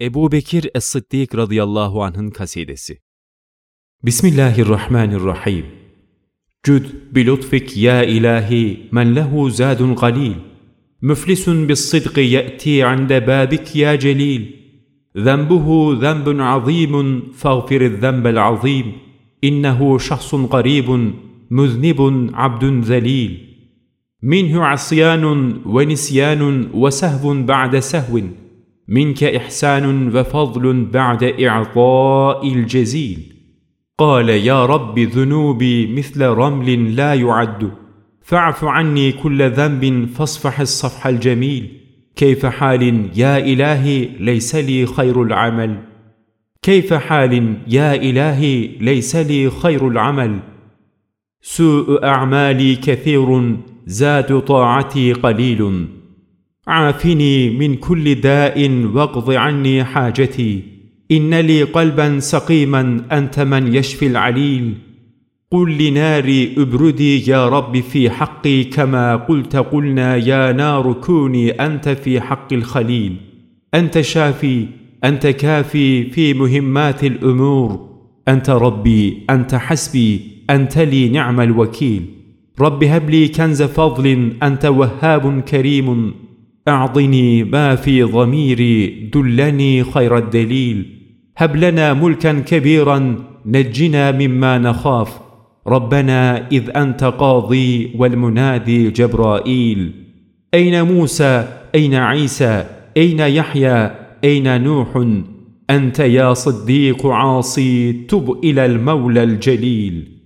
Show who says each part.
Speaker 1: Ebu Bekir Es-Sıddik radıyallahu anh'ın kasidesi. Bismillahirrahmanirrahim. Cüd bilutfik ya ilahi men lehu zadun qalil. Müflisun bis sıdqi ye'ti ande babik ya celil. ذنبه ذنب عظيم فاغفر الذنب العظيم انه شخص قريب مذنب عبد ذليل منه عصيان ونسيان وسهو بعد سهو منك إحسان وفضل بعد إعطاء الجزيل. قال يا رب ذنوبي مثل رمل لا يعد. فاعف عني كل ذنب فاصفح الصفح الجميل. كيف حال يا إلهي ليس لي خير العمل؟ كيف حال يا إلهي ليس لي خير العمل؟ سوء أعمالي كثير زاد طاعتي قليل. عافني من كل داء واقض عني حاجتي. إن لي قلبا سقيما أنت من يشفي العليل. قل لناري ابردي يا رب في حقي كما قلت قلنا يا نار كوني أنت في حق الخليل. أنت شافي أنت كافي في مهمات الأمور. أنت ربي أنت حسبي أنت لي نعم الوكيل. رب هب لي كنز فضل أنت وهاب كريم. أعطني ما في ضميري دلني خير الدليل. هب لنا ملكا كبيرا نجنا مما نخاف. ربنا إذ أنت قاضي والمنادي جبرائيل. أين موسى؟ أين عيسى؟ أين يحيى؟ أين نوح؟ أنت يا صديق عاصي تب إلى المولى الجليل.